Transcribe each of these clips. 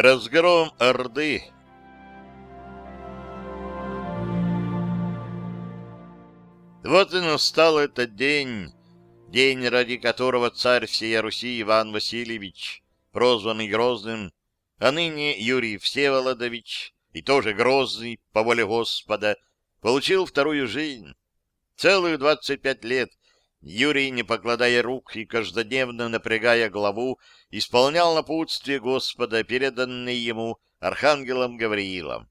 Разгром Орды Вот и настал этот день, день, ради которого царь всей Руси Иван Васильевич, прозванный Грозным, а ныне Юрий Всеволодович, и тоже Грозный, по воле Господа, получил вторую жизнь. Целых двадцать пять лет Юрий, не покладая рук и каждодневно напрягая голову, исполнял напутствие Господа, переданное ему архангелом Гавриилом.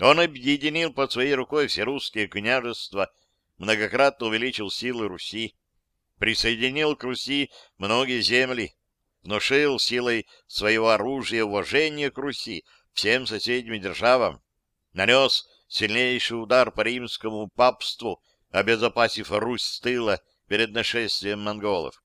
Он объединил под своей рукой все русские княжества, многократно увеличил силы Руси, присоединил к Руси многие земли, внушил силой своего оружия уважение к Руси всем соседним державам, нанес сильнейший удар по римскому папству, обезопасив Русь с тыла перед нашествием монголов.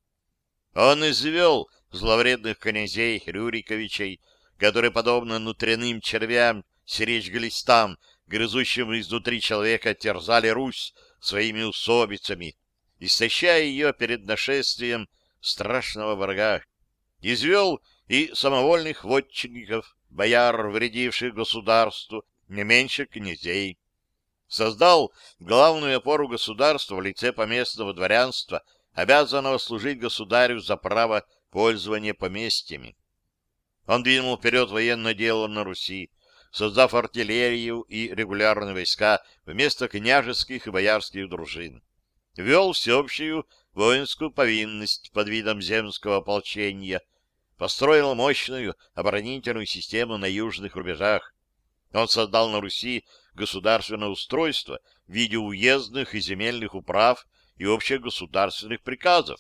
Он извел зловредных князей Рюриковичей, которые, подобно внутренним червям, сиречь глистам, грызущим изнутри человека, терзали Русь своими усобицами, истощая ее перед нашествием страшного врага. Извел и самовольных вотчинников, бояр, вредивших государству, не меньше князей. Создал главную опору государства в лице поместного дворянства, обязанного служить государю за право пользования поместьями. Он двинул вперед военное дело на Руси, создав артиллерию и регулярные войска вместо княжеских и боярских дружин. Вел всеобщую воинскую повинность под видом земского ополчения, построил мощную оборонительную систему на южных рубежах. Он создал на Руси государственное устройство в виде уездных и земельных управ и общегосударственных приказов.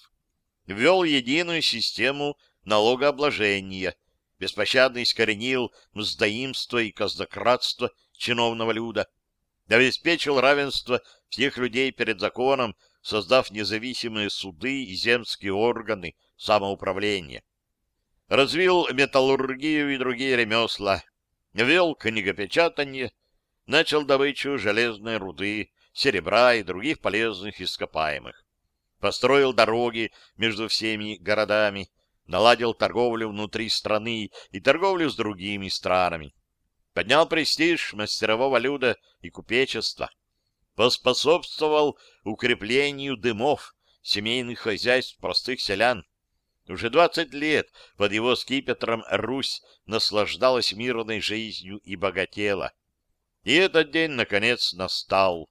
Ввел единую систему налогообложения, беспощадно искоренил мздоимство и казнократство чиновного люда, обеспечил равенство всех людей перед законом, создав независимые суды и земские органы самоуправления развил металлургию и другие ремесла, вел книгопечатание, начал добычу железной руды, серебра и других полезных ископаемых, построил дороги между всеми городами, наладил торговлю внутри страны и торговлю с другими странами, поднял престиж мастерового люда и купечества, поспособствовал укреплению дымов семейных хозяйств простых селян, уже двадцать лет под его скипетром Русь наслаждалась мирной жизнью и богатела. И этот день, наконец, настал.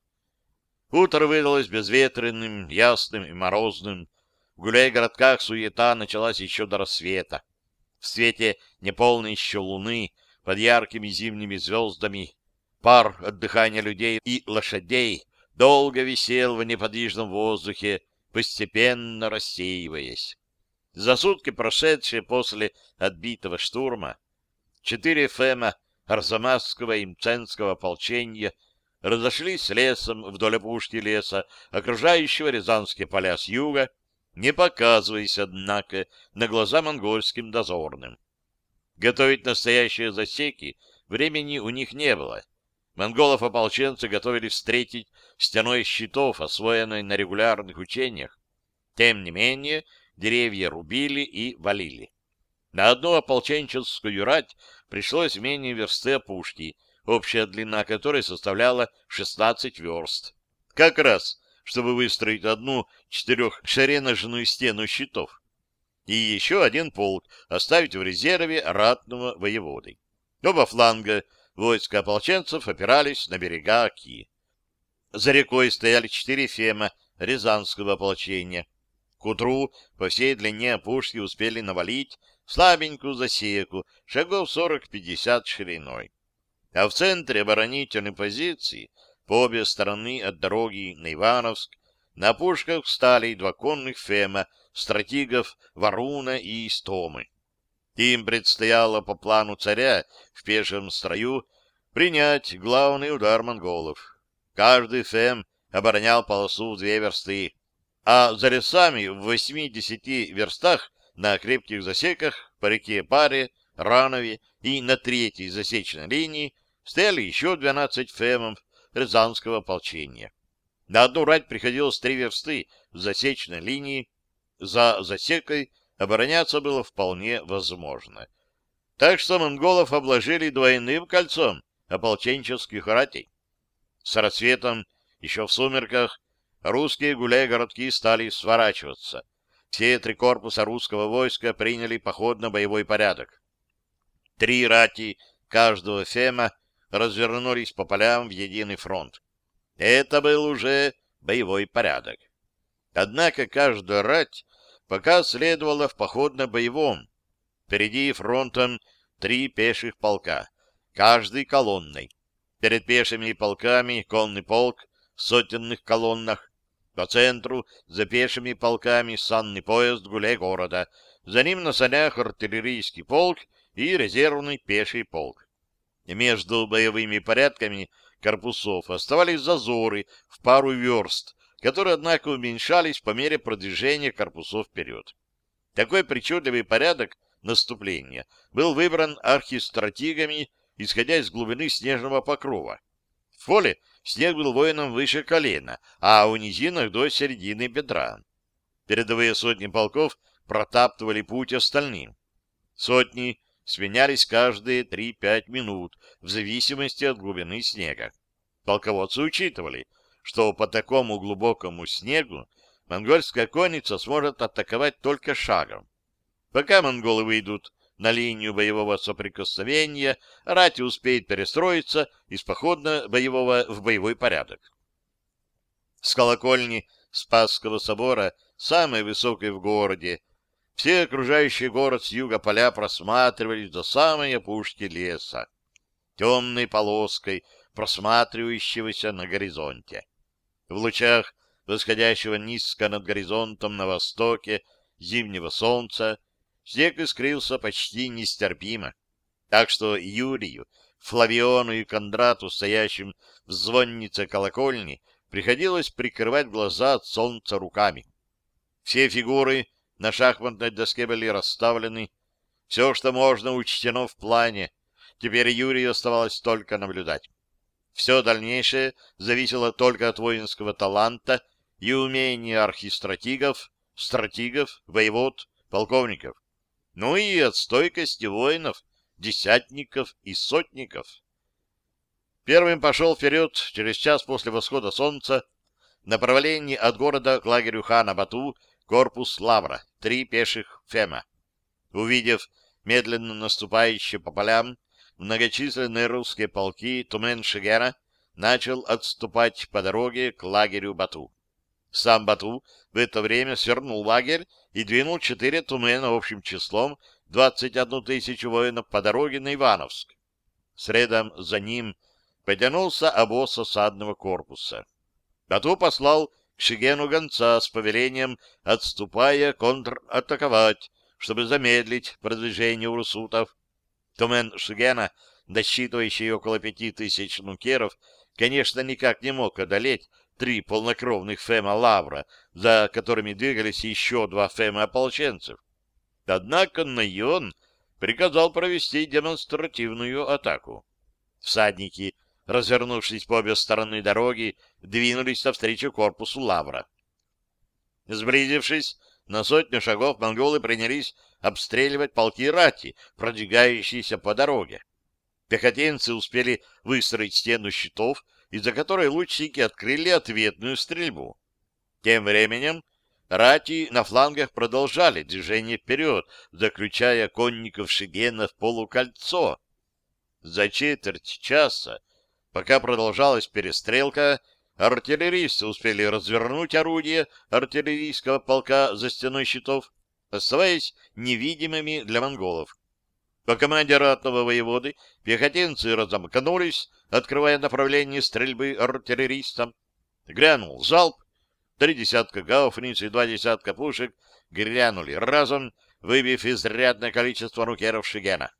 Утро выдалось безветренным, ясным и морозным. В гуляй-городках суета началась еще до рассвета. В свете неполной еще луны, под яркими зимними звездами, пар от дыхания людей и лошадей долго висел в неподвижном воздухе, постепенно рассеиваясь. За сутки, прошедшие после отбитого штурма, четыре ФЭМа Арзамасского и Мценского ополчения разошлись лесом вдоль опушки леса, окружающего Рязанские поля с юга, не показываясь, однако, на глаза монгольским дозорным. Готовить настоящие засеки времени у них не было. Монголов-ополченцы готовились встретить стеной щитов, освоенной на регулярных учениях. Тем не менее, деревья рубили и валили. На одну ополченческую рать пришлось менее версты опушки, общая длина которой составляла 16 верст. Как раз, чтобы выстроить одну четырехшереножную стену щитов. И еще один полк оставить в резерве ратного воеводы. Оба фланга войска ополченцев опирались на берега Оки. За рекой стояли четыре фема Рязанского ополчения — к утру по всей длине опушки успели навалить слабенькую засеку, шагов 40-50 шириной. А в центре оборонительной позиции, по обе стороны от дороги на Ивановск, на пушках встали два конных фема, стратегов Варуна и Истомы. Им предстояло по плану царя в пешем строю принять главный удар монголов. Каждый фем оборонял полосу в две версты, а за лесами в восьми-десяти верстах на крепких засеках по реке Паре, Ранове и на третьей засечной линии стояли еще 12 фемов Рязанского ополчения. На одну рать приходилось три версты в засечной линии, за засекой обороняться было вполне возможно. Так что монголов обложили двойным кольцом ополченческих ратей. С рассветом, еще в сумерках, русские гуляй-городки стали сворачиваться. Все три корпуса русского войска приняли походно-боевой порядок. Три рати каждого фема развернулись по полям в единый фронт. Это был уже боевой порядок. Однако каждая рать пока следовала в походно-боевом. Впереди фронтом три пеших полка, каждый колонной. Перед пешими полками конный полк в сотенных колоннах, по центру за пешими полками санный поезд гуляй города, за ним на санях артиллерийский полк и резервный пеший полк. Между боевыми порядками корпусов оставались зазоры в пару верст, которые, однако, уменьшались по мере продвижения корпусов вперед. Такой причудливый порядок наступления был выбран архистратигами, исходя из глубины снежного покрова. В поле снег был воином выше колена, а у низинах до середины бедра. Передовые сотни полков протаптывали путь остальным. Сотни сменялись каждые 3-5 минут в зависимости от глубины снега. Полководцы учитывали, что по такому глубокому снегу монгольская конница сможет атаковать только шагом. Пока монголы выйдут на линию боевого соприкосновения, рати успеет перестроиться из походно-боевого в боевой порядок. С колокольни Спасского собора, самой высокой в городе, все окружающие город с юга поля просматривались до самой опушки леса, темной полоской, просматривающегося на горизонте. В лучах восходящего низко над горизонтом на востоке зимнего солнца снег искрился почти нестерпимо, так что Юрию, Флавиону и Кондрату, стоящим в звоннице колокольни, приходилось прикрывать глаза от солнца руками. Все фигуры на шахматной доске были расставлены. Все, что можно, учтено в плане. Теперь Юрию оставалось только наблюдать. Все дальнейшее зависело только от воинского таланта и умения архистратигов, стратигов, воевод, полковников. Ну и от стойкости воинов, десятников и сотников. Первым пошел вперед через час после восхода солнца в направлении от города к лагерю хана Бату корпус Лавра, три пеших Фема. Увидев медленно наступающие по полям многочисленные русские полки Тумен-Шигера, начал отступать по дороге к лагерю Бату. Сам Бату в это время свернул лагерь и двинул четыре Тумена общим числом 21 тысячу воинов по дороге на Ивановск. Средом за ним потянулся обоз осадного корпуса. Бату послал к Шигену гонца с повелением, отступая, контратаковать, чтобы замедлить продвижение урсутов. Тумен Шигена, досчитывающий около пяти тысяч нукеров, конечно, никак не мог одолеть три полнокровных фема Лавра, за которыми двигались еще два фема ополченцев. Однако Найон приказал провести демонстративную атаку. Всадники развернувшись по обе стороны дороги, двинулись навстречу корпусу Лавра. Сблизившись на сотню шагов, монголы принялись обстреливать полки рати, продвигающиеся по дороге. Пехотинцы успели выстроить стену щитов, из-за которой лучники открыли ответную стрельбу. Тем временем рати на флангах продолжали движение вперед, заключая конников Шигена в полукольцо. За четверть часа Пока продолжалась перестрелка, артиллеристы успели развернуть орудие артиллерийского полка за стеной щитов, оставаясь невидимыми для монголов. По команде ратного воеводы пехотинцы разомкнулись, открывая направление стрельбы артиллеристам. Грянул залп, три десятка гауфниц и два десятка пушек грянули разом, выбив изрядное количество рукеров Шигена.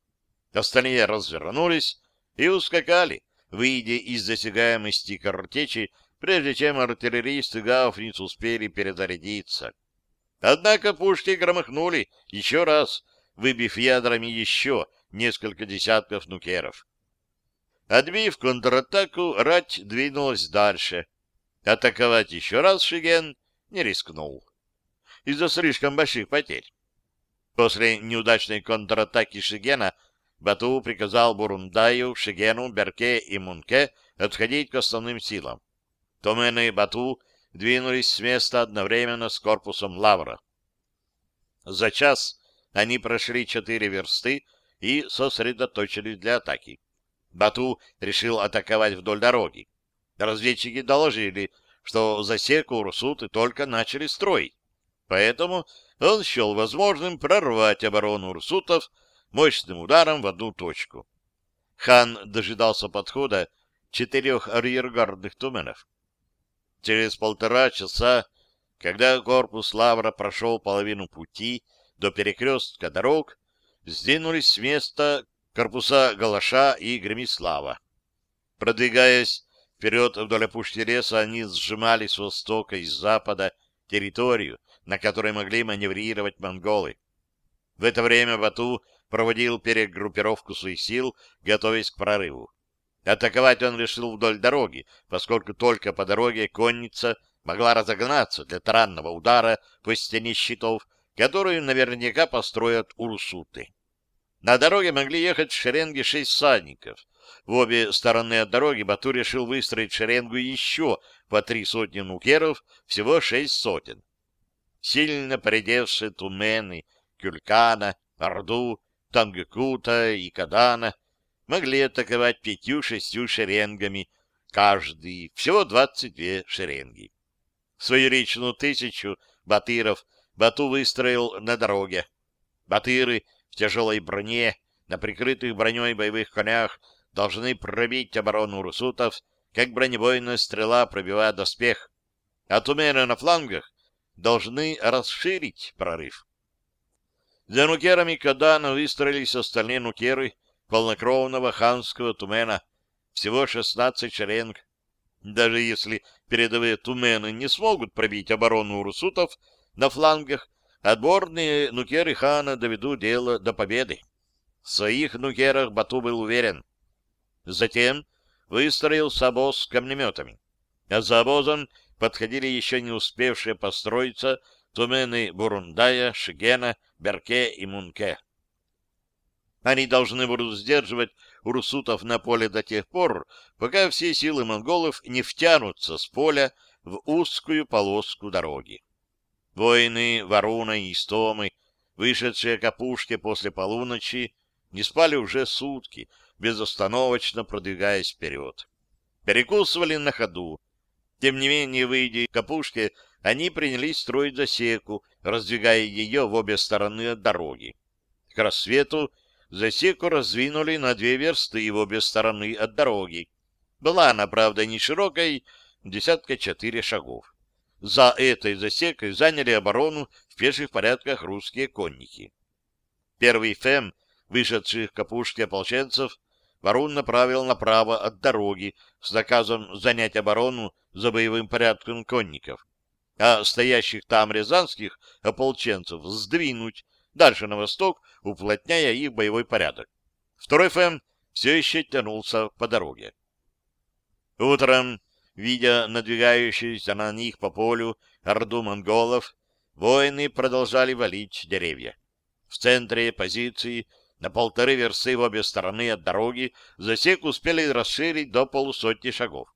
Остальные развернулись и ускакали, выйдя из засягаемости картечи, прежде чем артиллеристы Гауфниц успели перезарядиться. Однако пушки громыхнули еще раз, выбив ядрами еще несколько десятков нукеров. Отбив контратаку, рать двинулась дальше. Атаковать еще раз Шиген не рискнул. Из-за слишком больших потерь. После неудачной контратаки Шигена Бату приказал Бурундаю, Шигену, Берке и Мунке отходить к основным силам. Томены и Бату двинулись с места одновременно с корпусом Лавра. За час они прошли четыре версты и сосредоточились для атаки. Бату решил атаковать вдоль дороги. Разведчики доложили, что засеку урсуты только начали строить. Поэтому он счел возможным прорвать оборону урсутов мощным ударом в одну точку. Хан дожидался подхода четырех арьергардных туменов. Через полтора часа, когда корпус Лавра прошел половину пути до перекрестка дорог, сдвинулись с места корпуса Галаша и Гремислава. Продвигаясь вперед вдоль опушки леса, они сжимали с востока и с запада территорию, на которой могли маневрировать монголы. В это время Бату проводил перегруппировку своих сил, готовясь к прорыву. Атаковать он решил вдоль дороги, поскольку только по дороге конница могла разогнаться для таранного удара по стене щитов, которую наверняка построят урсуты. На дороге могли ехать в шеренге шесть всадников. В обе стороны от дороги Бату решил выстроить шеренгу еще по три сотни нукеров, всего шесть сотен. Сильно поредевшие тумены, кюлькана, орду, тангекута и кадана могли атаковать пятью-шестью шеренгами, каждый, всего двадцать две шеренги. Свою личную тысячу батыров Бату выстроил на дороге. Батыры в тяжелой броне, на прикрытых броней боевых конях, должны пробить оборону русутов, как бронебойная стрела пробивает доспех. А тумены на флангах должны расширить прорыв. За нукерами Кадана выстроились остальные нукеры полнокровного ханского тумена, всего 16 шеренг. Даже если передовые тумены не смогут пробить оборону урусутов на флангах, отборные нукеры хана доведут дело до победы. В своих нукерах Бату был уверен. Затем выстроился обоз с камнеметами. А за обозом подходили еще не успевшие построиться тумены Бурундая, Шигена, Берке и Мунке. Они должны будут сдерживать урсутов на поле до тех пор, пока все силы монголов не втянутся с поля в узкую полоску дороги. Воины Варуна и Истомы, вышедшие к опушке после полуночи, не спали уже сутки, безостановочно продвигаясь вперед. Перекусывали на ходу. Тем не менее, выйдя к опушке, они принялись строить засеку, раздвигая ее в обе стороны от дороги. К рассвету засеку раздвинули на две версты в обе стороны от дороги. Была она, правда, не широкой, десятка четыре шагов. За этой засекой заняли оборону в пеших порядках русские конники. Первый ФЭМ, вышедших к опушке ополченцев, Варун направил направо от дороги с наказом занять оборону за боевым порядком конников, а стоящих там рязанских ополченцев сдвинуть дальше на восток, уплотняя их боевой порядок. Второй ФМ все еще тянулся по дороге. Утром, видя надвигающуюся на них по полю орду монголов, воины продолжали валить деревья. В центре позиции на полторы версы в обе стороны от дороги засек успели расширить до полусотни шагов.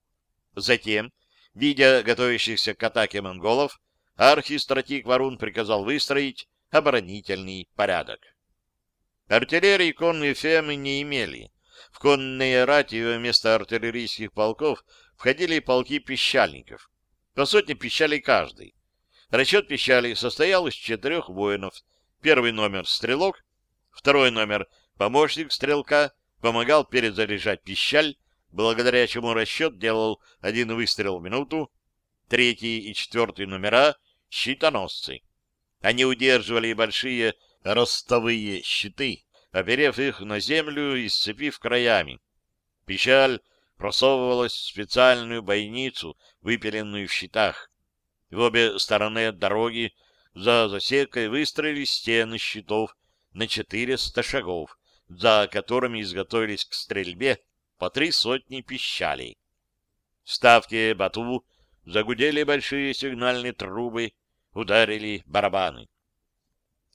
Затем, видя готовящихся к атаке монголов, архистратик Варун приказал выстроить оборонительный порядок. Артиллерии конные фемы не имели. В конные рати вместо артиллерийских полков входили полки пищальников. По сотне пищалей каждый. Расчет пищалей состоял из четырех воинов. Первый номер — стрелок, второй номер — помощник стрелка, помогал перезаряжать пищаль, благодаря чему расчет делал один выстрел в минуту, третий и четвертый номера — щитоносцы. Они удерживали большие ростовые щиты, оперев их на землю и сцепив краями. Печаль просовывалась в специальную бойницу, выпиленную в щитах. В обе стороны от дороги за засекой выстроили стены щитов на 400 шагов, за которыми изготовились к стрельбе по три сотни пищалей. В ставке Бату загудели большие сигнальные трубы, ударили барабаны.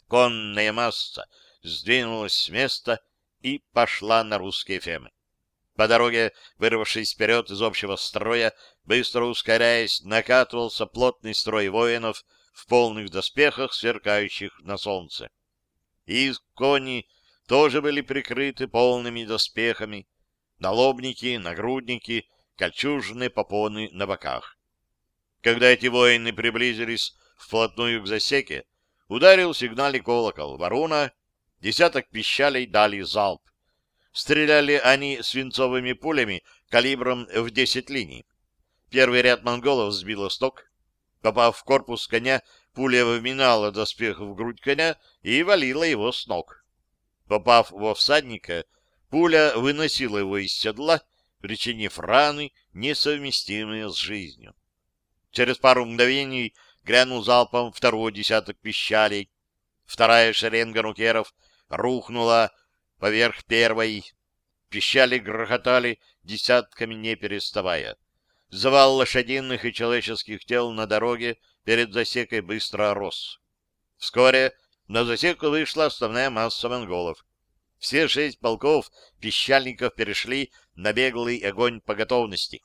Конная масса сдвинулась с места и пошла на русские фемы. По дороге, вырвавшись вперед из общего строя, быстро ускоряясь, накатывался плотный строй воинов в полных доспехах, сверкающих на солнце. И кони тоже были прикрыты полными доспехами, налобники, нагрудники, кольчужные попоны на боках. Когда эти воины приблизились вплотную к засеке, ударил сигнальный колокол Варуна, десяток пищалей дали залп. Стреляли они свинцовыми пулями калибром в 10 линий. Первый ряд монголов сбил сток. Попав в корпус коня, пуля вминала доспех в грудь коня и валила его с ног. Попав во всадника, пуля выносила его из седла, причинив раны, несовместимые с жизнью. Через пару мгновений грянул залпом второй десяток пищалей. Вторая шеренга нукеров рухнула поверх первой. Пищали грохотали десятками не переставая. Завал лошадиных и человеческих тел на дороге перед засекой быстро рос. Вскоре на засеку вышла основная масса монголов. Все шесть полков пищальников перешли на беглый огонь по готовности.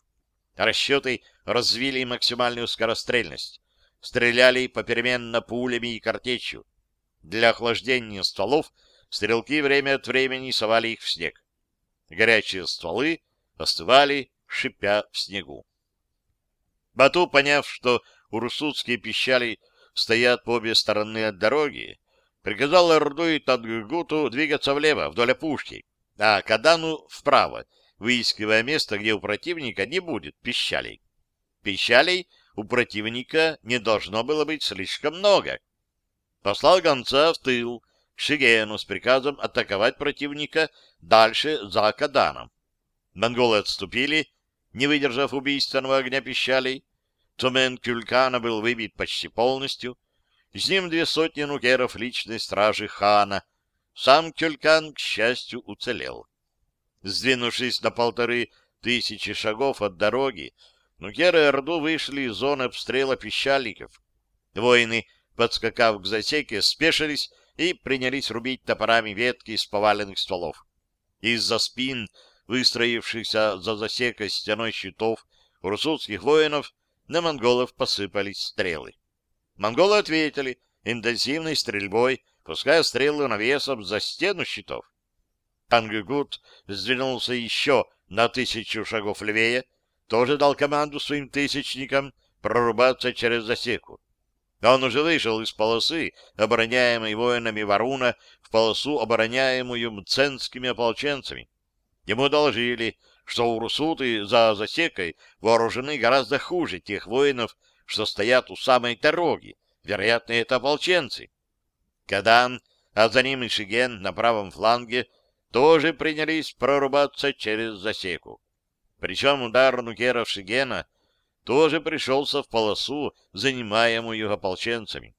Расчеты развили максимальную скорострельность. Стреляли попеременно пулями и картечью. Для охлаждения стволов стрелки время от времени совали их в снег. Горячие стволы остывали, шипя в снегу. Бату, поняв, что урсутские пищали стоят по обе стороны от дороги, приказал Орду и Тадгугуту двигаться влево, вдоль опушки, а Кадану вправо, выискивая место, где у противника не будет пищалей. Пищалей у противника не должно было быть слишком много. Послал гонца в тыл к Шигену с приказом атаковать противника дальше за Каданом. Монголы отступили, не выдержав убийственного огня пищалей. Тумен Кюлькана был выбит почти полностью, с ним две сотни нукеров личной стражи хана. Сам Кюлькан, к счастью, уцелел. Сдвинувшись на полторы тысячи шагов от дороги, нукеры Орду вышли из зоны обстрела пищальников. Воины, подскакав к засеке, спешились и принялись рубить топорами ветки из поваленных стволов. Из-за спин, выстроившихся за засекой стеной щитов, у русских воинов на монголов посыпались стрелы. Монголы ответили интенсивной стрельбой, пуская стрелы навесом за стену щитов. Танггут сдвинулся еще на тысячу шагов левее, тоже дал команду своим тысячникам прорубаться через засеку. Он уже вышел из полосы, обороняемой воинами Варуна, в полосу, обороняемую мценскими ополченцами. Ему доложили, что урусуты за засекой вооружены гораздо хуже тех воинов, что стоят у самой дороги. Вероятно, это ополченцы. Кадан, а за ним и Шиген на правом фланге тоже принялись прорубаться через засеку. Причем удар нукеров Шигена тоже пришелся в полосу, занимаемую ополченцами.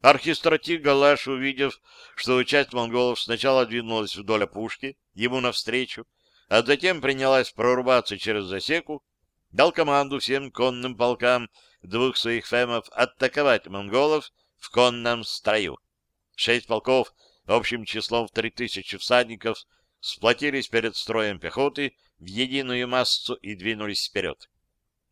Архистратик Галаш, увидев, что часть монголов сначала двинулась вдоль опушки, ему навстречу, а затем принялась прорубаться через засеку, дал команду всем конным полкам двух своих фемов атаковать монголов в конном строю. Шесть полков общим числом в три тысячи всадников сплотились перед строем пехоты в единую массу и двинулись вперед.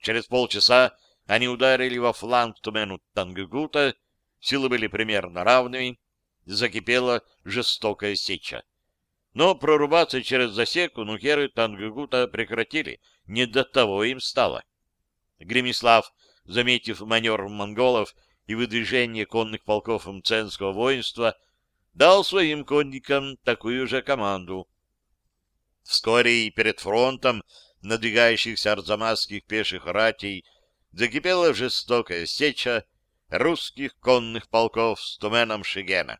Через полчаса они ударили во фланг Тумену Тангугута, силы были примерно равными, закипела жестокая сеча. Но прорубаться через засеку нукеры Тангугута прекратили, не до того им стало. Гремислав, заметив маневр монголов и выдвижение конных полков мценского воинства, дал своим конникам такую же команду. Вскоре и перед фронтом надвигающихся арзамасских пеших ратей закипела жестокая сеча русских конных полков с туменом Шигена.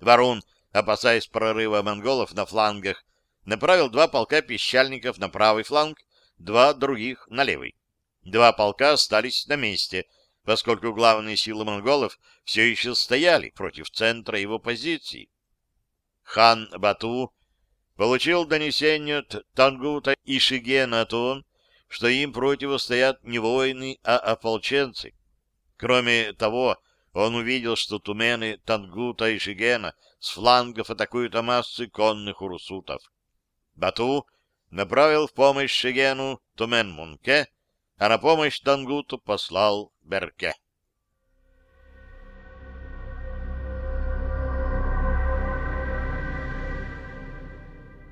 Варун, опасаясь прорыва монголов на флангах, направил два полка пищальников на правый фланг два других на левый. Два полка остались на месте, поскольку главные силы монголов все еще стояли против центра его позиций. Хан Бату получил донесение от Тангута и Шигена о том, что им противостоят не воины, а ополченцы. Кроме того, он увидел, что тумены Тангута и Шигена с флангов атакуют массы конных урусутов. Бату направил в помощь Шигену Тумен Мунке, а на помощь Тангуту послал Берке.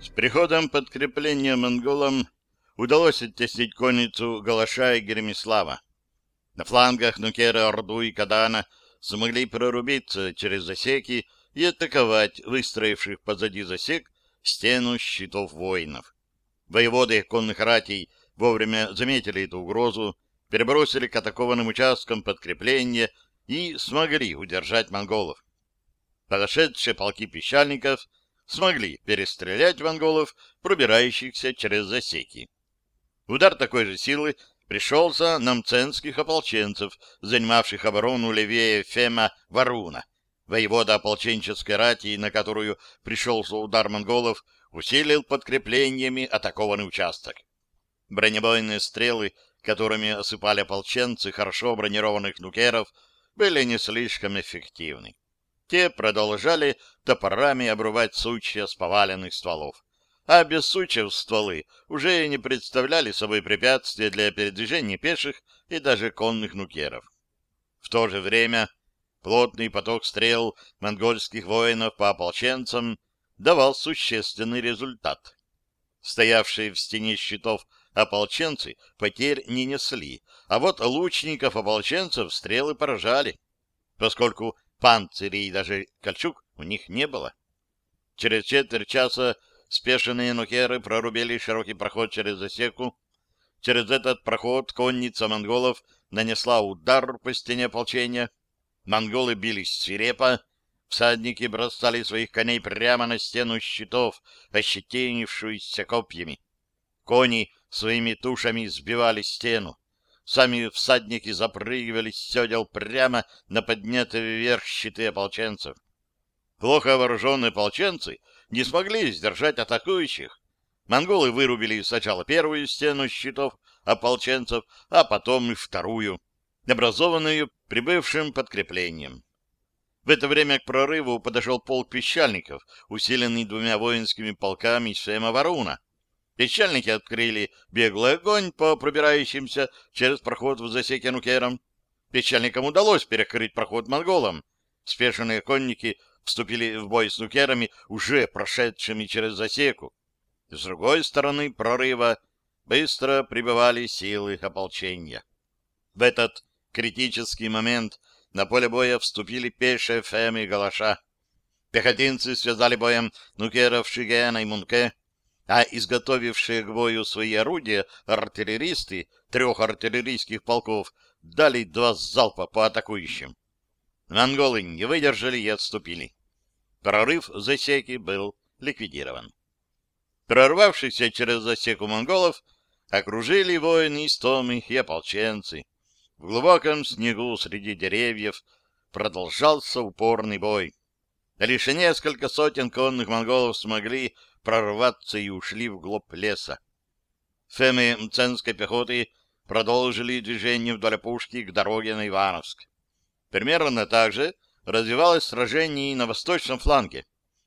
С приходом подкрепления монголам удалось оттеснить конницу Галаша и Гермислава. На флангах Нукера, Орду и Кадана смогли прорубиться через засеки и атаковать выстроивших позади засек стену щитов воинов. Воеводы конных ратей вовремя заметили эту угрозу, перебросили к атакованным участкам подкрепления и смогли удержать монголов. Подошедшие полки пищальников смогли перестрелять монголов, пробирающихся через засеки. Удар такой же силы пришелся на мценских ополченцев, занимавших оборону левее Фема Варуна. Воевода ополченческой рати, на которую пришелся удар монголов, усилил подкреплениями атакованный участок. Бронебойные стрелы, которыми осыпали ополченцы хорошо бронированных нукеров, были не слишком эффективны. Те продолжали топорами обрубать сучья с поваленных стволов а без сучьев стволы уже не представляли собой препятствия для передвижения пеших и даже конных нукеров. В то же время плотный поток стрел монгольских воинов по ополченцам давал существенный результат. Стоявшие в стене щитов ополченцы потерь не несли, а вот лучников-ополченцев стрелы поражали, поскольку панцирей и даже кольчуг у них не было. Через четверть часа Спешенные нукеры прорубили широкий проход через засеку. Через этот проход конница монголов нанесла удар по стене ополчения. Монголы бились свирепо. Всадники бросали своих коней прямо на стену щитов, ощетинившуюся копьями. Кони своими тушами сбивали стену. Сами всадники запрыгивали с седел прямо на поднятые вверх щиты ополченцев. Плохо вооруженные ополченцы — не смогли сдержать атакующих. Монголы вырубили сначала первую стену щитов ополченцев, а потом и вторую, образованную прибывшим подкреплением. В это время к прорыву подошел полк пещальников, усиленный двумя воинскими полками Сема Варуна. Пещальники открыли беглый огонь по пробирающимся через проход в засеке нукерам. Пещальникам удалось перекрыть проход монголам. Спешенные конники вступили в бой с нукерами, уже прошедшими через засеку. С другой стороны прорыва быстро прибывали силы ополчения. В этот критический момент на поле боя вступили пешие Фем и Галаша. Пехотинцы связали боем нукеров Шигена и Мунке, а изготовившие к бою свои орудия артиллеристы трех артиллерийских полков дали два залпа по атакующим. Монголы не выдержали и отступили. Прорыв засеки был ликвидирован. Прорвавшихся через засеку монголов окружили воины истомы и ополченцы. В глубоком снегу среди деревьев продолжался упорный бой. Лишь несколько сотен конных монголов смогли прорваться и ушли вглубь леса. Фемы мценской пехоты продолжили движение вдоль опушки к дороге на Ивановск. Примерно так же развивалось сражение и на восточном фланге.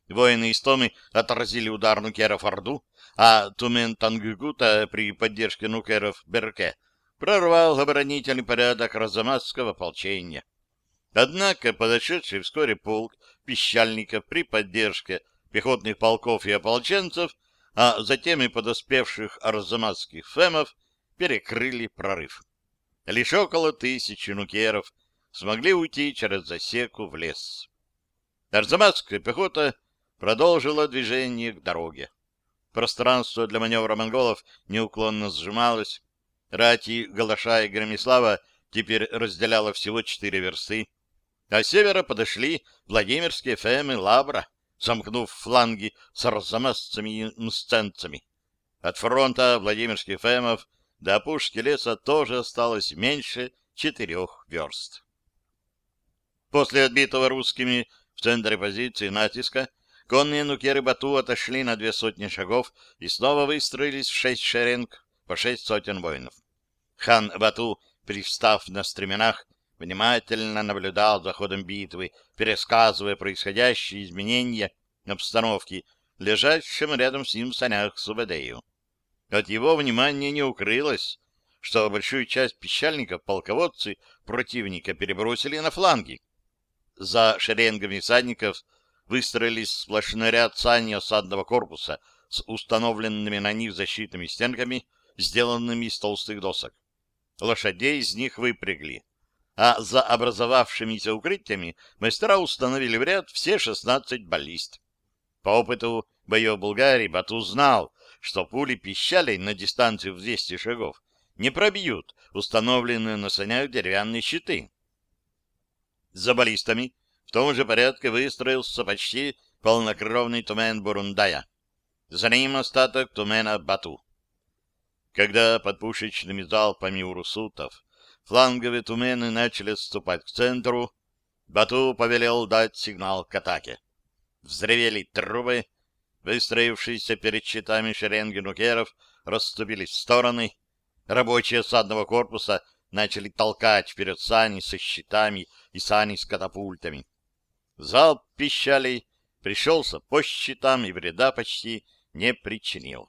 Воины Истомы отразили удар нукеров Орду, а Тумен Тангута при поддержке нукеров Берке прорвал оборонительный порядок Розамасского ополчения. Однако подошедший вскоре полк пищальников при поддержке пехотных полков и ополченцев, а затем и подоспевших арзамасских фемов, перекрыли прорыв. Лишь около тысячи нукеров смогли уйти через засеку в лес. Арзамасская пехота продолжила движение к дороге. Пространство для маневра монголов неуклонно сжималось. Рати, Галаша и Громислава теперь разделяло всего четыре версты, а с севера подошли Владимирские Фем и Лабра, сомкнув фланги с арзамасцами и мсценцами. От фронта Владимирских Фемов до опушки леса тоже осталось меньше четырех верст. После отбитого русскими в центре позиции натиска конные нукеры Бату отошли на две сотни шагов и снова выстроились в шесть шеренг по шесть сотен воинов. Хан Бату, привстав на стременах, внимательно наблюдал за ходом битвы, пересказывая происходящие изменения обстановки лежащим рядом с ним в санях Субадею. От его внимания не укрылось, что большую часть пищальников полководцы противника перебросили на фланги. За шеренгами всадников выстроились сплошной ряд сани осадного корпуса с установленными на них защитными стенками, сделанными из толстых досок. Лошадей из них выпрягли, а за образовавшимися укрытиями мастера установили в ряд все 16 баллист. По опыту боев Булгарии Бату знал, что пули пищалей на дистанцию в 200 шагов не пробьют установленные на санях деревянные щиты. За баллистами в том же порядке выстроился почти полнокровный тумен Бурундая. За ним остаток тумена Бату. Когда под пушечными залпами урусутов фланговые тумены начали отступать к центру, Бату повелел дать сигнал к атаке. Взревели трубы, выстроившиеся перед щитами шеренги нукеров расступились в стороны, рабочие осадного корпуса начали толкать вперед сани со щитами и сани с катапультами. Залп пищалей пришелся по щитам и вреда почти не причинил.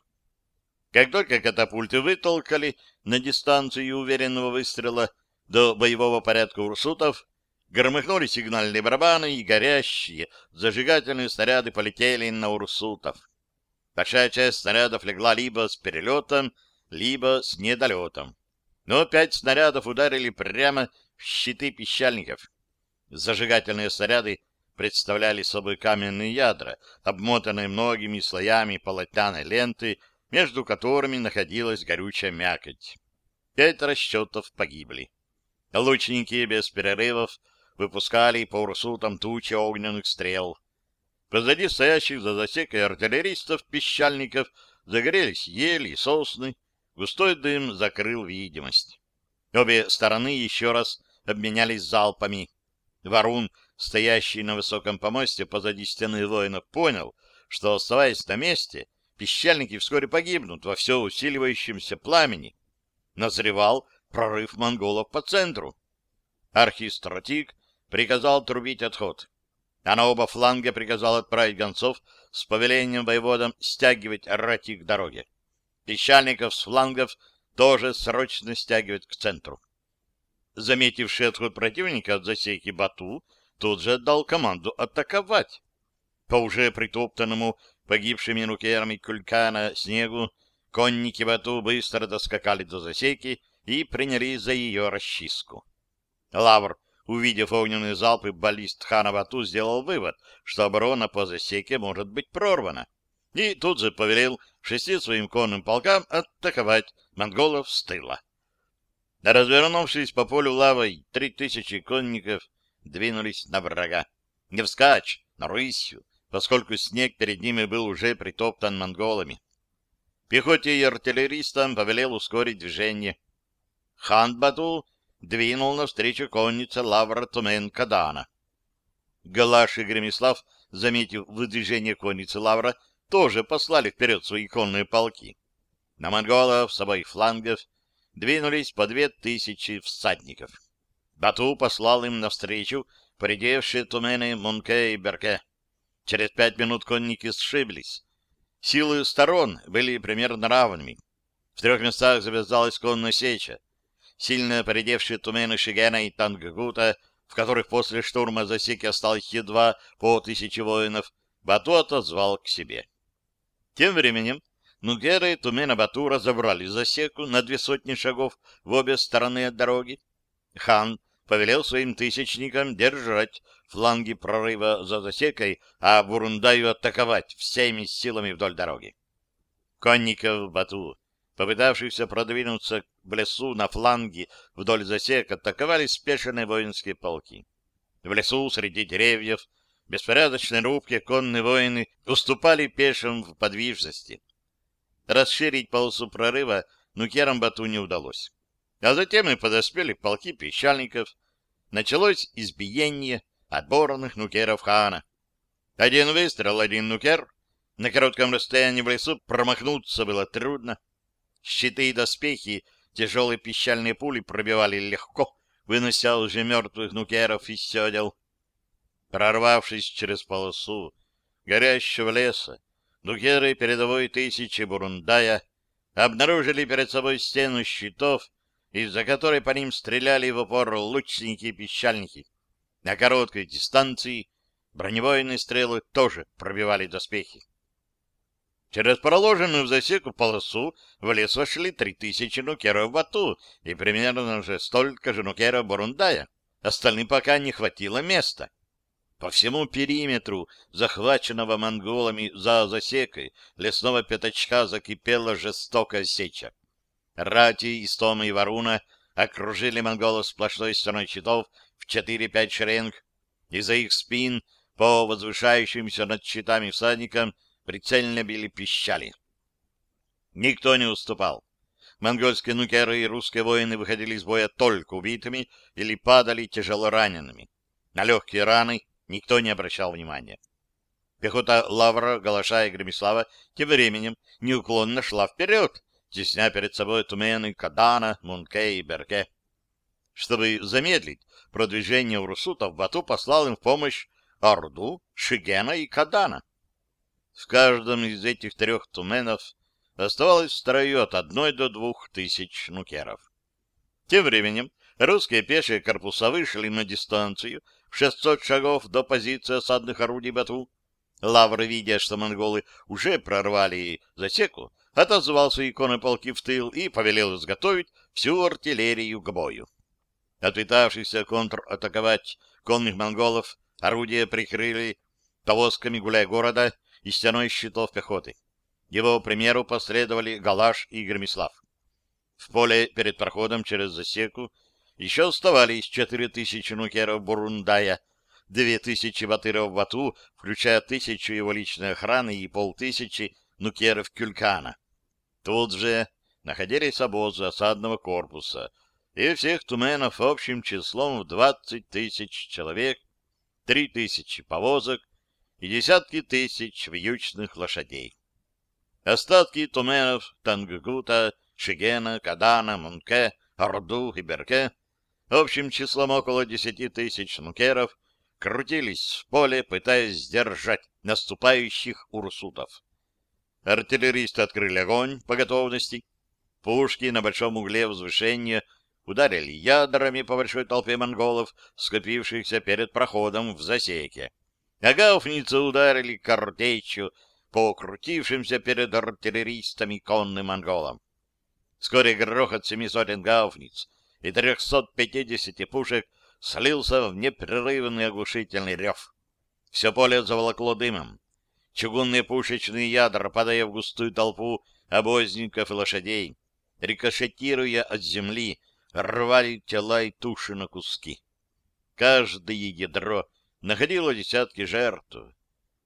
Как только катапульты вытолкали на дистанцию уверенного выстрела до боевого порядка урсутов, Громыхнули сигнальные барабаны, и горящие зажигательные снаряды полетели на урсутов. Большая часть снарядов легла либо с перелетом, либо с недолетом. Но пять снарядов ударили прямо в щиты пищальников. Зажигательные снаряды представляли собой каменные ядра, обмотанные многими слоями полотняной ленты, между которыми находилась горючая мякоть. Пять расчетов погибли. Лучники без перерывов выпускали по урсутам тучи огненных стрел. Позади стоящих за засекой артиллеристов-пищальников загорелись ели и сосны, густой дым закрыл видимость. Обе стороны еще раз обменялись залпами. Варун, стоящий на высоком помосте позади стены воинов, понял, что, оставаясь на месте, пищальники вскоре погибнут во все усиливающемся пламени. Назревал прорыв монголов по центру. Архистратик приказал трубить отход, а на оба фланга приказал отправить гонцов с повелением воеводам стягивать рати к дороге. Песчаников с флангов тоже срочно стягивать к центру. Заметивший отход противника от засеки Бату, тут же отдал команду атаковать. По уже притоптанному погибшими нукерами кулькана снегу конники Бату быстро доскакали до засеки и принялись за ее расчистку. Лавр увидев огненные залпы баллист хана Бату, сделал вывод, что оборона по засеке может быть прорвана. И тут же повелел шести своим конным полкам атаковать монголов с тыла. Развернувшись по полю лавой, три тысячи конников двинулись на врага. Не вскачь, но рысью, поскольку снег перед ними был уже притоптан монголами. Пехоте и артиллеристам повелел ускорить движение. Хан Бату двинул навстречу коннице Лавра Тумен-Кадана. Галаш и Гремислав, заметив выдвижение конницы Лавра, тоже послали вперед свои конные полки. На монголов с обоих флангов двинулись по две тысячи всадников. Бату послал им навстречу поредевшие тумены Мунке и Берке. Через пять минут конники сшиблись. Силы сторон были примерно равными. В трех местах завязалась конная сеча сильно поредевшие тумены Шигена и Танггута, в которых после штурма засеки осталось едва по тысяче воинов, Бату отозвал к себе. Тем временем Нугеры и Тумена Бату разобрали засеку на две сотни шагов в обе стороны от дороги. Хан повелел своим тысячникам держать фланги прорыва за засекой, а Бурундаю атаковать всеми силами вдоль дороги. Конников Бату попытавшихся продвинуться в лесу на фланге вдоль засек, атаковали спешенные воинские полки. В лесу среди деревьев беспорядочной рубки конные воины уступали пешим в подвижности. Расширить полосу прорыва нукерам Бату не удалось. А затем и подоспели полки песчаников. Началось избиение отборных нукеров хана. Один выстрел, один нукер. На коротком расстоянии в лесу промахнуться было трудно. Щиты и доспехи тяжелые пищальные пули пробивали легко, вынося уже мертвых нукеров из седел. Прорвавшись через полосу горящего леса, нукеры передовой тысячи Бурундая обнаружили перед собой стену щитов, из-за которой по ним стреляли в упор лучники и пищальники. На короткой дистанции бронебойные стрелы тоже пробивали доспехи. Через проложенную в засеку полосу в лес вошли три тысячи нукеров Бату и примерно же столько же нукеров Бурундая. Остальным пока не хватило места. По всему периметру, захваченного монголами за засекой, лесного пятачка закипела жестокая сеча. Рати, Истома и Варуна окружили монголов сплошной стеной щитов в 4-5 шеренг. Из-за их спин по возвышающимся над щитами всадникам прицельно били пищали. Никто не уступал. Монгольские нукеры и русские воины выходили из боя только убитыми или падали тяжело ранеными. На легкие раны никто не обращал внимания. Пехота Лавра, Галаша и Гремислава тем временем неуклонно шла вперед, тесня перед собой тумены Кадана, Мунке и Берке. Чтобы замедлить продвижение урусутов, Бату послал им в помощь Орду, Шигена и Кадана. В каждом из этих трех туменов оставалось в строю от одной до двух тысяч нукеров. Тем временем русские пешие корпуса вышли на дистанцию в 600 шагов до позиции осадных орудий Бату. Лавр, видя, что монголы уже прорвали засеку, отозвал свои полки в тыл и повелел изготовить всю артиллерию к бою. Отвитавшихся контратаковать конных монголов орудия прикрыли повозками гуляя города и стеной щитов пехоты. Его примеру последовали Галаш и Гремислав. В поле перед проходом через засеку еще оставались четыре тысячи нукеров Бурундая, две тысячи батыров Бату, включая тысячу его личной охраны и полтысячи нукеров Кюлькана. Тут же находились обозы осадного корпуса и всех туменов общим числом в двадцать тысяч человек, три тысячи повозок, и десятки тысяч вьючных лошадей. Остатки туменов Танггута, Шигена, Кадана, Мунке, Орду и Берке, общим числом около десяти тысяч нукеров, крутились в поле, пытаясь сдержать наступающих урсутов. Артиллеристы открыли огонь по готовности. Пушки на большом угле возвышения ударили ядрами по большой толпе монголов, скопившихся перед проходом в засеке а гауфницы ударили картечью по крутившимся перед артиллеристами конным монголам. Вскоре грохот семи сотен гауфниц и трехсот пятидесяти пушек слился в непрерывный оглушительный рев. Все поле заволокло дымом. Чугунные пушечные ядра, падая в густую толпу обозников и лошадей, рикошетируя от земли, рвали тела и туши на куски. Каждое ядро находило десятки жертв.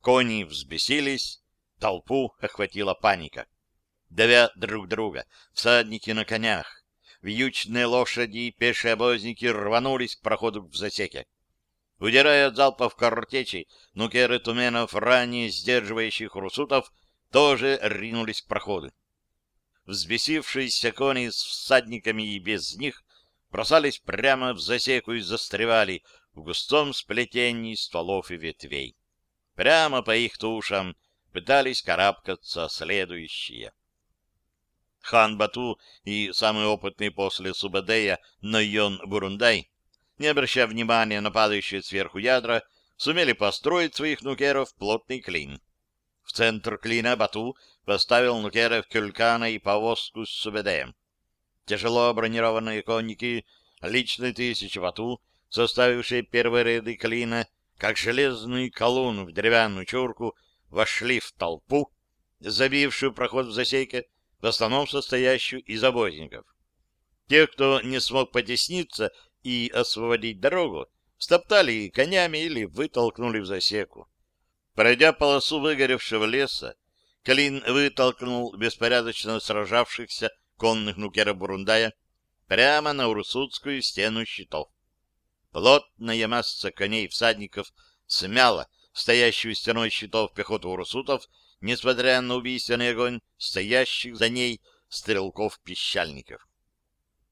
Кони взбесились, толпу охватила паника. Давя друг друга, всадники на конях, вьючные лошади и пешие обозники рванулись к проходу в засеке. Удирая от залпов картечи, нукеры туменов, ранее сдерживающих русутов, тоже ринулись к проходу. Взбесившиеся кони с всадниками и без них бросались прямо в засеку и застревали, в густом сплетении стволов и ветвей. Прямо по их тушам пытались карабкаться следующие. Хан Бату и самый опытный после Субадея Нойон Бурундай, не обращая внимания на падающие сверху ядра, сумели построить своих нукеров плотный клин. В центр клина Бату поставил нукеров Кюлькана и повозку с Субедеем. Тяжело бронированные конники личной тысячи Бату составившие первые ряды клина, как железный колонн в деревянную чурку, вошли в толпу, забившую проход в засейке, в основном состоящую из обозников. Тех, кто не смог потесниться и освободить дорогу, стоптали конями или вытолкнули в засеку. Пройдя полосу выгоревшего леса, Клин вытолкнул беспорядочно сражавшихся конных нукеров Бурундая прямо на Урсудскую стену щитов. Плотная масса коней всадников смяла стоящую стеной щитов пехоту урусутов, несмотря на убийственный огонь стоящих за ней стрелков-пищальников.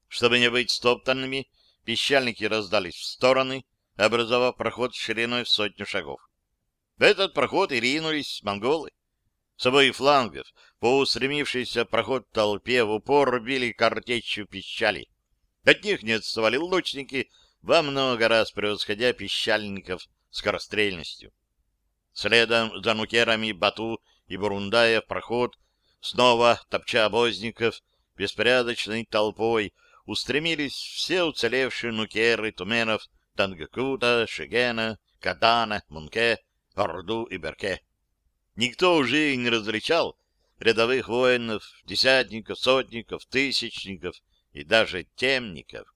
Чтобы не быть стоптанными, пищальники раздались в стороны, образовав проход шириной в сотню шагов. В этот проход и ринулись монголы. С обоих флангов по устремившейся проход толпе в упор били картечью пищали. От них не отставали лучники, во много раз превосходя пищальников скорострельностью. Следом за нукерами Бату и Бурундая в проход, снова топча обозников, беспорядочной толпой устремились все уцелевшие нукеры туменов Тангакута, Шегена, Катана, Мунке, Орду и Берке. Никто уже и не различал рядовых воинов, десятников, сотников, тысячников и даже темников.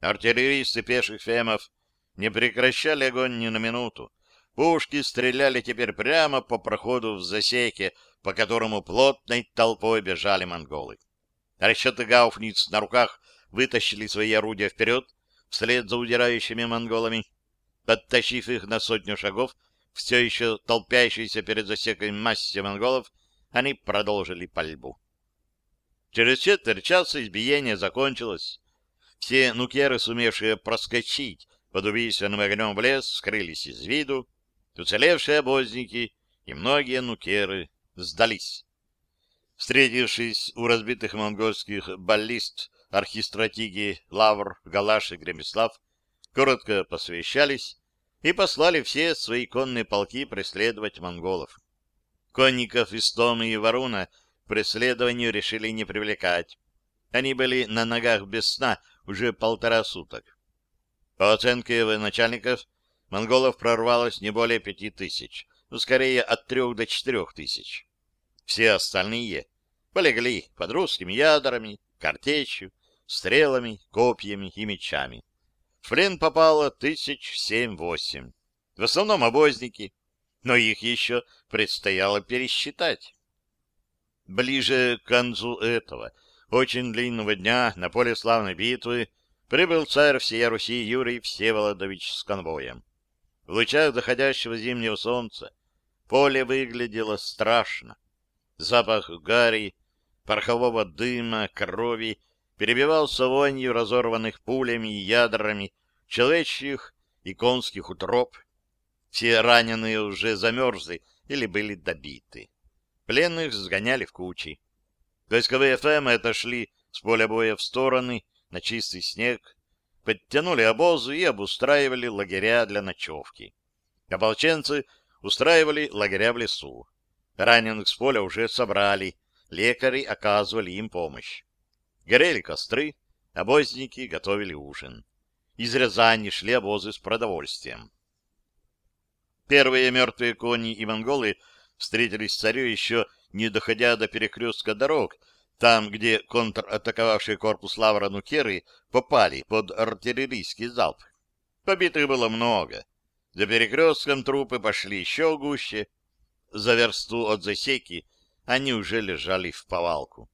Артиллеристы пеших фемов не прекращали огонь ни на минуту. Пушки стреляли теперь прямо по проходу в засеке, по которому плотной толпой бежали монголы. Расчеты гауфниц на руках вытащили свои орудия вперед, вслед за удирающими монголами. Подтащив их на сотню шагов, все еще толпящиеся перед засекой массе монголов, они продолжили пальбу. Через четверть часа избиение закончилось. Все нукеры, сумевшие проскочить под убийственным огнем в лес, скрылись из виду. Уцелевшие обозники и многие нукеры сдались. Встретившись у разбитых монгольских баллист, архистратиги Лавр, Галаш и Гремислав коротко посвящались и послали все свои конные полки преследовать монголов. Конников из Томы и Варуна к преследованию решили не привлекать. Они были на ногах без сна уже полтора суток. По оценке военачальников, монголов прорвалось не более пяти тысяч, но скорее от трех до четырех тысяч. Все остальные полегли под русскими ядрами, картечью, стрелами, копьями и мечами. В плен попало тысяч семь-восемь. В основном обозники, но их еще предстояло пересчитать. Ближе к концу этого очень длинного дня на поле славной битвы прибыл царь всея Руси Юрий Всеволодович с конвоем. В лучах заходящего зимнего солнца поле выглядело страшно. Запах гари, порохового дыма, крови перебивался вонью разорванных пулями и ядрами человечьих и конских утроб. Все раненые уже замерзли или были добиты. Пленных сгоняли в кучи. Войсковые ФМ отошли с поля боя в стороны на чистый снег, подтянули обозы и обустраивали лагеря для ночевки. Ополченцы устраивали лагеря в лесу. Раненых с поля уже собрали, лекари оказывали им помощь. Горели костры, обозники готовили ужин. Из Рязани шли обозы с продовольствием. Первые мертвые кони и монголы встретились царю еще не доходя до перекрестка дорог, там, где контратаковавший корпус Лавра Нукеры попали под артиллерийский залп. Побитых было много. За перекрестком трупы пошли еще гуще, за версту от засеки они уже лежали в повалку.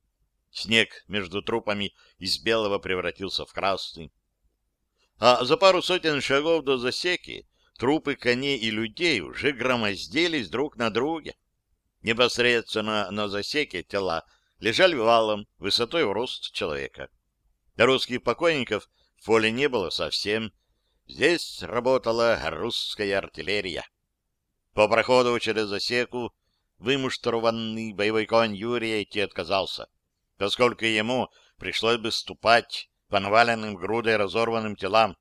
Снег между трупами из белого превратился в красный. А за пару сотен шагов до засеки трупы коней и людей уже громоздились друг на друге. Непосредственно на засеке тела лежали валом высотой в рост человека. Русских покойников в поле не было совсем. Здесь работала русская артиллерия. По проходу через засеку вымуштрованный боевой конь Юрия идти отказался, поскольку ему пришлось бы ступать по наваленным грудой разорванным телам.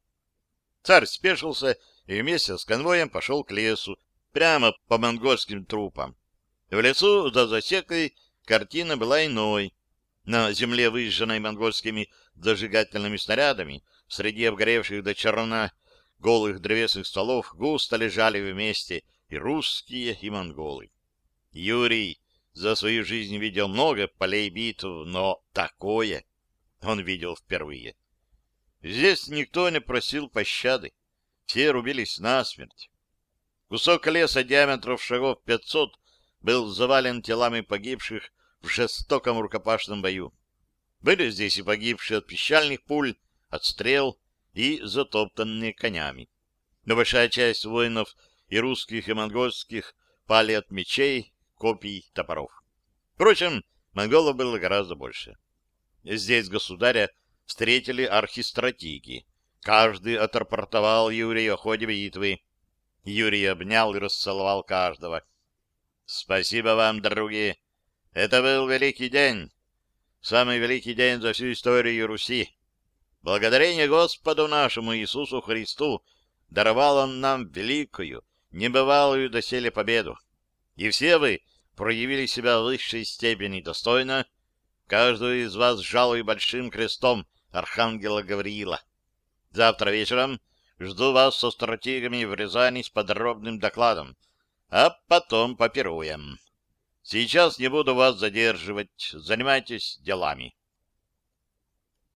Царь спешился и вместе с конвоем пошел к лесу, прямо по монгольским трупам. В лесу за засекой картина была иной. На земле, выжженной монгольскими зажигательными снарядами, среди обгоревших до черна голых древесных стволов, густо лежали вместе и русские, и монголы. Юрий за свою жизнь видел много полей битв, но такое он видел впервые. Здесь никто не просил пощады, все рубились насмерть. Кусок леса диаметров шагов пятьсот был завален телами погибших в жестоком рукопашном бою. Были здесь и погибшие от пищальных пуль, от стрел и затоптанные конями. Но большая часть воинов и русских, и монгольских пали от мечей, копий, топоров. Впрочем, монголов было гораздо больше. Здесь государя встретили архистратиги, Каждый отрапортовал Юрию о ходе битвы. Юрий обнял и расцеловал каждого. Спасибо вам, други. Это был великий день. Самый великий день за всю историю Руси. Благодарение Господу нашему Иисусу Христу даровал Он нам великую, небывалую доселе победу. И все вы проявили себя в высшей степени достойно. Каждую из вас жалую большим крестом Архангела Гавриила. Завтра вечером жду вас со стратегами в Рязани с подробным докладом, а потом попируем. Сейчас не буду вас задерживать, занимайтесь делами.